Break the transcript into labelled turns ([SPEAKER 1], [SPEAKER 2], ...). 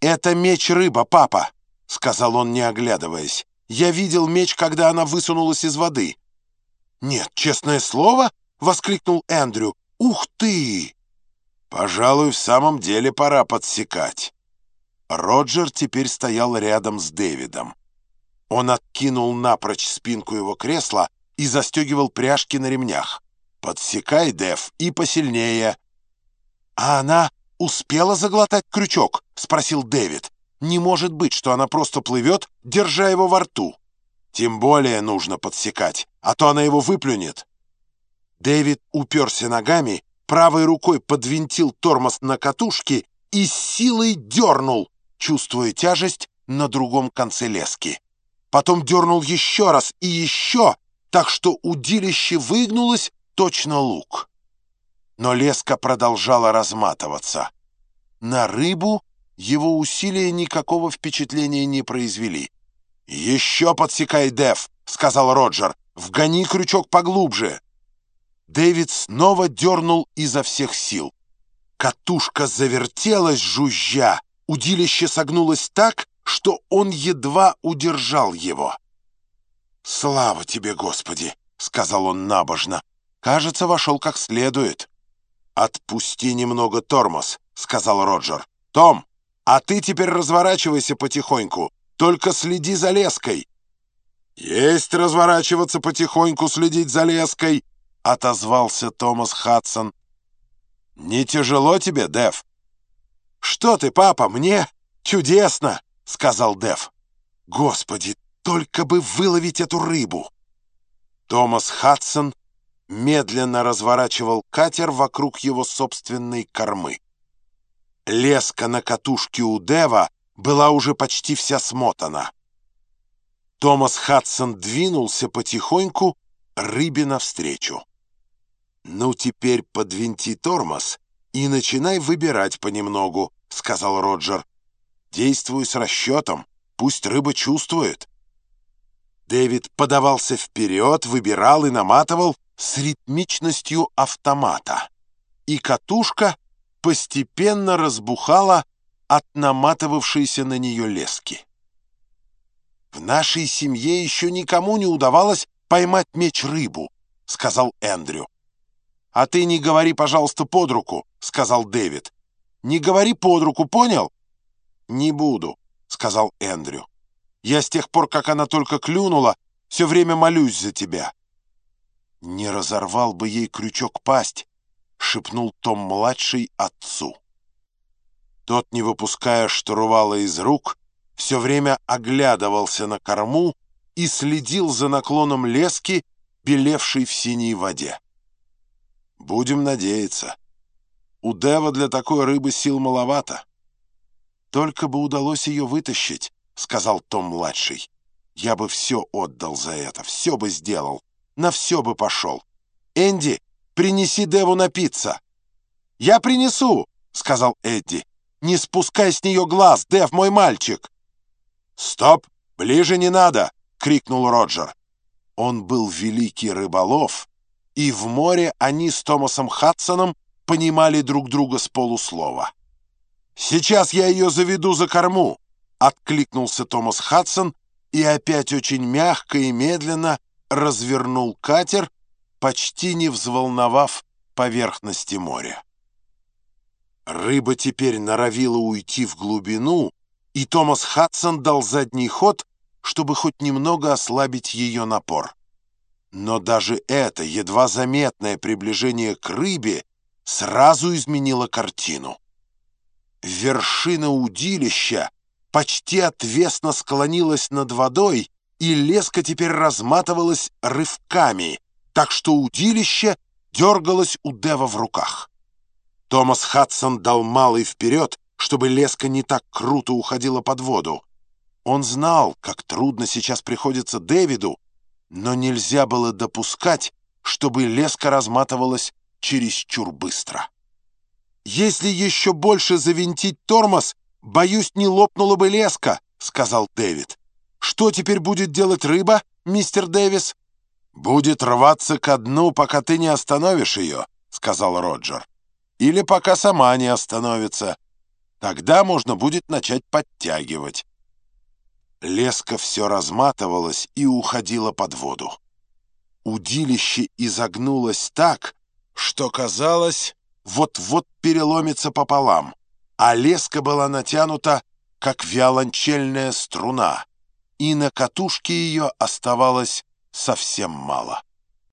[SPEAKER 1] «Это меч-рыба, папа», — сказал он, не оглядываясь. «Я видел меч, когда она высунулась из воды». «Нет, честное слово?» — воскликнул Эндрю. «Ух ты!» «Пожалуй, в самом деле пора подсекать». Роджер теперь стоял рядом с Дэвидом. Он откинул напрочь спинку его кресла и застегивал пряжки на ремнях. «Подсекай, Дэв, и посильнее». «А она успела заглотать крючок?» — спросил Дэвид. «Не может быть, что она просто плывет, держа его во рту. Тем более нужно подсекать, а то она его выплюнет». Дэвид уперся ногами, правой рукой подвинтил тормоз на катушке и силой дернул, чувствуя тяжесть на другом конце лески. Потом дернул еще раз и еще, так что удилище выгнулось точно лук. Но леска продолжала разматываться. На рыбу его усилия никакого впечатления не произвели. «Еще подсекай, Дев», — сказал Роджер. «Вгони крючок поглубже». Дэвид снова дернул изо всех сил. Катушка завертелась, жужжа. Удилище согнулось так, что он едва удержал его. «Слава тебе, Господи!» — сказал он набожно. «Кажется, вошел как следует». «Отпусти немного тормоз», — сказал Роджер. «Том, а ты теперь разворачивайся потихоньку, только следи за леской». «Есть разворачиваться потихоньку, следить за леской», — отозвался Томас Хадсон. «Не тяжело тебе, Дэв?» «Что ты, папа, мне чудесно!» — сказал Дэв. «Господи, только бы выловить эту рыбу!» Томас Хадсон медленно разворачивал катер вокруг его собственной кормы. Леска на катушке у Дева была уже почти вся смотана. Томас Хадсон двинулся потихоньку рыбе навстречу. «Ну, теперь подвинти тормоз и начинай выбирать понемногу», — сказал Роджер. «Действуй с расчетом, пусть рыба чувствует». Дэвид подавался вперед, выбирал и наматывал с ритмичностью автомата. И катушка постепенно разбухала от наматывавшейся на нее лески. «В нашей семье еще никому не удавалось поймать меч-рыбу», — сказал Эндрю. «А ты не говори, пожалуйста, под руку», — сказал Дэвид. «Не говори под руку, понял?» «Не буду», — сказал Эндрю. Я с тех пор, как она только клюнула, все время молюсь за тебя». «Не разорвал бы ей крючок пасть», — шепнул Том-младший отцу. Тот, не выпуская штурвала из рук, все время оглядывался на корму и следил за наклоном лески, белевшей в синей воде. «Будем надеяться. У Дева для такой рыбы сил маловато. Только бы удалось ее вытащить» сказал Том-младший. «Я бы все отдал за это, все бы сделал, на все бы пошел. Энди, принеси Деву напиться». «Я принесу», — сказал Эдди. «Не спускай с нее глаз, Дев, мой мальчик». «Стоп, ближе не надо!» — крикнул Роджер. Он был великий рыболов, и в море они с Томасом Хадсоном понимали друг друга с полуслова. «Сейчас я ее заведу за корму», Откликнулся Томас Хадсон и опять очень мягко и медленно развернул катер, почти не взволновав поверхности моря. Рыба теперь норовила уйти в глубину, и Томас Хадсон дал задний ход, чтобы хоть немного ослабить ее напор. Но даже это едва заметное приближение к рыбе сразу изменило картину. Вершина удилища почти отвесно склонилась над водой, и леска теперь разматывалась рывками, так что удилище дергалось у Дева в руках. Томас Хадсон дал малый вперед, чтобы леска не так круто уходила под воду. Он знал, как трудно сейчас приходится Дэвиду, но нельзя было допускать, чтобы леска разматывалась чересчур быстро. Если еще больше завинтить тормоз, «Боюсь, не лопнула бы леска», — сказал Дэвид. «Что теперь будет делать рыба, мистер Дэвис?» «Будет рваться ко дну, пока ты не остановишь ее», — сказал Роджер. «Или пока сама не остановится». Тогда можно будет начать подтягивать. Леска все разматывалась и уходила под воду. Удилище изогнулось так, что казалось, вот-вот переломится пополам, а леска была натянута, как виолончельная струна, и на катушке ее оставалось совсем мало.